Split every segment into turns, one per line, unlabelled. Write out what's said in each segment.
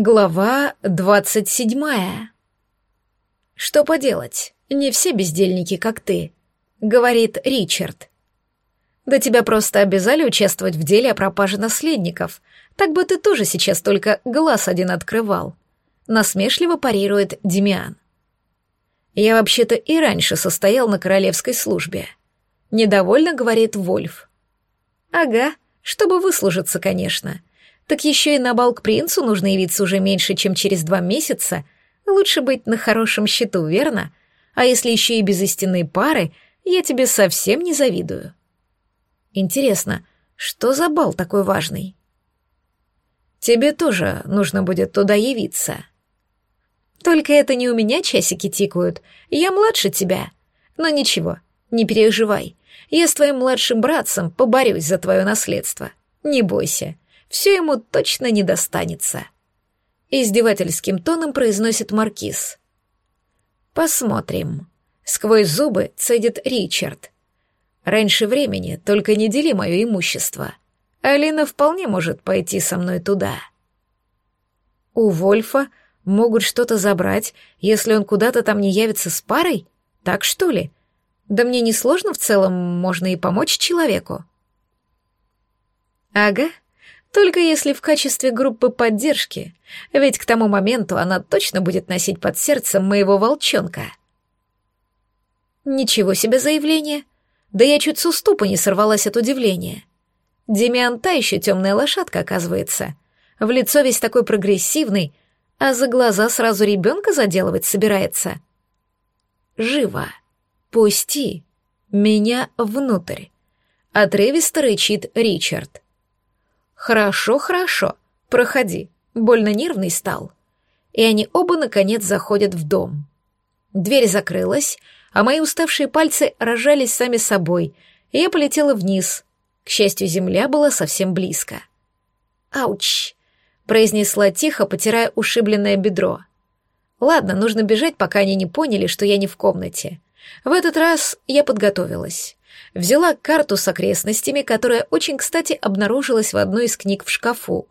Глава двадцать седьмая. «Что поделать? Не все бездельники, как ты», — говорит Ричард. «Да тебя просто обязали участвовать в деле о пропаже наследников, так бы ты тоже сейчас только глаз один открывал», — насмешливо парирует Демиан. «Я вообще-то и раньше состоял на королевской службе», — недовольно говорит Вольф. «Ага, чтобы выслужиться, конечно», — так еще и на бал к принцу нужно явиться уже меньше, чем через два месяца. Лучше быть на хорошем счету, верно? А если еще и без истинной пары, я тебе совсем не завидую. Интересно, что за бал такой важный? Тебе тоже нужно будет туда явиться. Только это не у меня часики тикают, я младше тебя. Но ничего, не переживай, я с твоим младшим братцем поборюсь за твое наследство. Не бойся, все ему точно не достанется. Издевательским тоном произносит Маркиз. Посмотрим. Сквозь зубы цедит Ричард. Раньше времени только не дели мое имущество. Алина вполне может пойти со мной туда. У Вольфа могут что-то забрать, если он куда-то там не явится с парой? Так что ли? Да мне не сложно в целом, можно и помочь человеку. Ага, только если в качестве группы поддержки, ведь к тому моменту она точно будет носить под сердцем моего волчонка. Ничего себе заявление. Да я чуть с уступа не сорвалась от удивления. Демиан та еще темная лошадка, оказывается. В лицо весь такой прогрессивный, а за глаза сразу ребенка заделывать собирается. Живо. Пусти. Меня внутрь. Отрывисто рычит Ричард. «Хорошо, хорошо, проходи, больно нервный стал». И они оба, наконец, заходят в дом. Дверь закрылась, а мои уставшие пальцы рожались сами собой, и я полетела вниз. К счастью, земля была совсем близко. «Ауч!» — произнесла тихо, потирая ушибленное бедро. «Ладно, нужно бежать, пока они не поняли, что я не в комнате. В этот раз я подготовилась взяла карту с окрестностями, которая очень кстати обнаружилась в одной из книг в шкафу.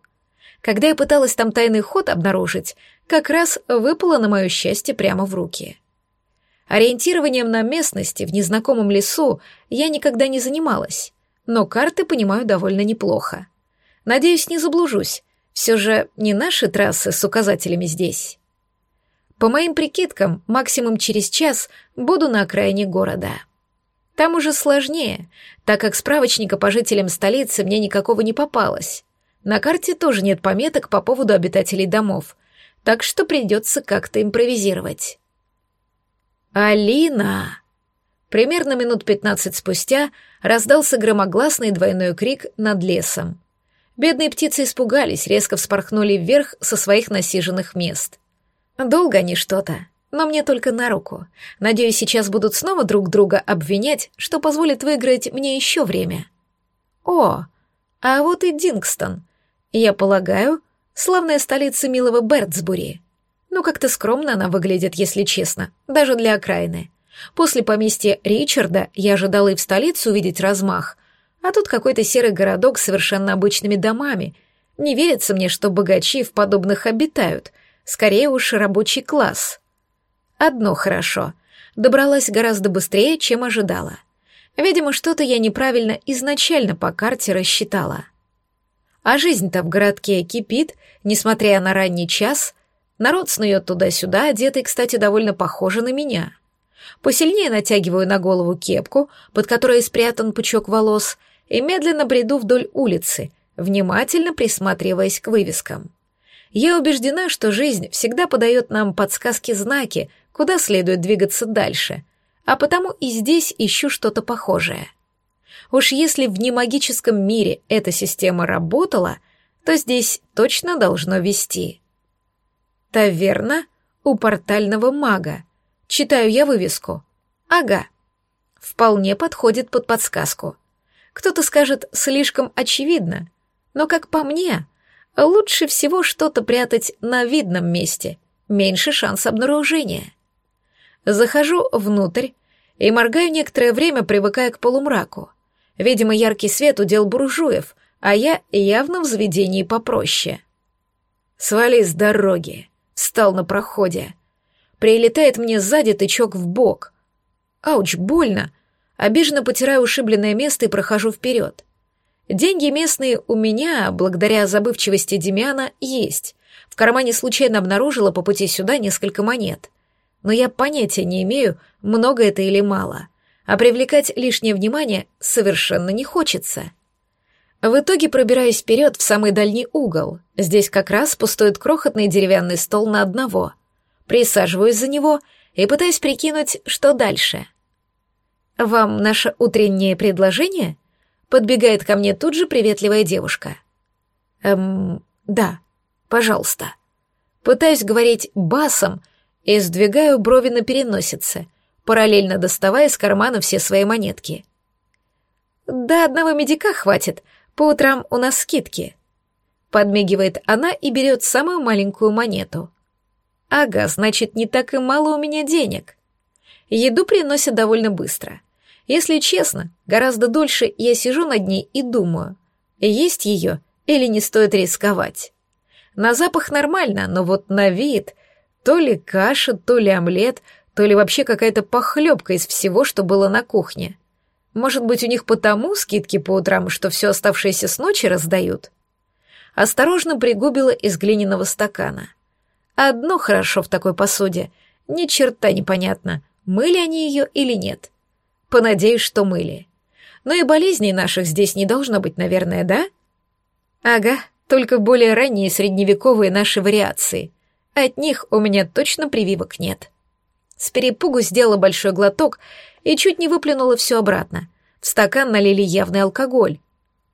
Когда я пыталась там тайный ход обнаружить, как раз выпало на мое счастье прямо в руки. Ориентированием на местности в незнакомом лесу я никогда не занималась, но карты понимаю довольно неплохо. Надеюсь, не заблужусь, все же не наши трассы с указателями здесь. По моим прикидкам, максимум через час буду на окраине города. Там уже сложнее, так как справочника по жителям столицы мне никакого не попалось. На карте тоже нет пометок по поводу обитателей домов, так что придется как-то импровизировать. «Алина!» Примерно минут пятнадцать спустя раздался громогласный двойной крик над лесом. Бедные птицы испугались, резко вспорхнули вверх со своих насиженных мест. Долго они что-то, но мне только на руку. Надеюсь, сейчас будут снова друг друга обвинять, что позволит выиграть мне еще время. О, а вот и Дингстон. Я полагаю, славная столица милого Бертсбури. Ну, как-то скромно она выглядит, если честно, даже для окраины. После поместья Ричарда я ожидала и в столице увидеть размах, а тут какой-то серый городок с совершенно обычными домами. Не верится мне, что богачи в подобных обитают. Скорее уж рабочий класс. Одно хорошо. Добралась гораздо быстрее, чем ожидала. Видимо, что-то я неправильно изначально по карте рассчитала. А жизнь-то в городке кипит, несмотря на ранний час. Народ снует туда-сюда, одетый, кстати, довольно похоже на меня. Посильнее натягиваю на голову кепку, под которой спрятан пучок волос, и медленно бреду вдоль улицы, внимательно присматриваясь к вывескам. Я убеждена, что жизнь всегда подает нам подсказки-знаки, куда следует двигаться дальше, а потому и здесь ищу что-то похожее. Уж если в немагическом мире эта система работала, то здесь точно должно вести. Таверна у портального мага. Читаю я вывеску. Ага. Вполне подходит под подсказку. Кто-то скажет слишком очевидно, но, как по мне, лучше всего что-то прятать на видном месте, меньше шанс обнаружения. Захожу внутрь и моргаю некоторое время, привыкая к полумраку. Видимо, яркий свет удел буржуев, а я явно в заведении попроще. «Свали с дороги!» Встал на проходе. Прилетает мне сзади тычок в бок. Ауч, больно. Обиженно потираю ушибленное место и прохожу вперед. Деньги местные у меня, благодаря забывчивости Демьяна, есть. В кармане случайно обнаружила по пути сюда несколько монет. Но я понятия не имею, много это или мало. А привлекать лишнее внимание совершенно не хочется. В итоге пробираюсь вперед в самый дальний угол. Здесь как раз пустует крохотный деревянный стол на одного. Присаживаюсь за него и пытаюсь прикинуть, что дальше. «Вам наше утреннее предложение?» Подбегает ко мне тут же приветливая девушка. «Эм, да, пожалуйста». Пытаюсь говорить басом и сдвигаю брови на переносице, параллельно доставая из кармана все свои монетки. «Да одного медика хватит», по утрам у нас скидки. Подмигивает она и берет самую маленькую монету. Ага, значит, не так и мало у меня денег. Еду приносят довольно быстро. Если честно, гораздо дольше я сижу над ней и думаю, есть ее или не стоит рисковать. На запах нормально, но вот на вид то ли каша, то ли омлет, то ли вообще какая-то похлебка из всего, что было на кухне. Может быть, у них потому скидки по утрам, что все оставшееся с ночи раздают? Осторожно пригубила из глиняного стакана. Одно хорошо в такой посуде. Ни черта непонятно, мыли они ее или нет. Понадеюсь, что мыли. Но и болезней наших здесь не должно быть, наверное, да? Ага, только более ранние средневековые наши вариации. От них у меня точно прививок нет. С перепугу сделала большой глоток и чуть не выплюнула все обратно. В стакан налили явный алкоголь.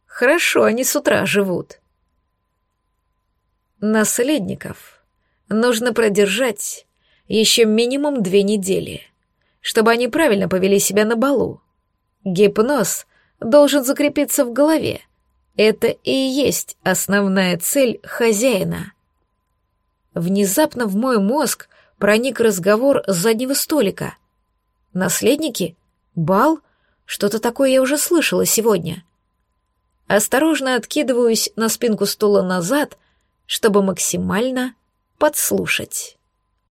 Хорошо они с утра живут. Наследников нужно продержать еще минимум две недели, чтобы они правильно повели себя на балу. Гипноз должен закрепиться в голове. Это и есть основная цель хозяина. Внезапно в мой мозг проник разговор с заднего столика — Наследники? Бал? Что-то такое я уже слышала сегодня. Осторожно откидываюсь на спинку стула назад, чтобы максимально подслушать.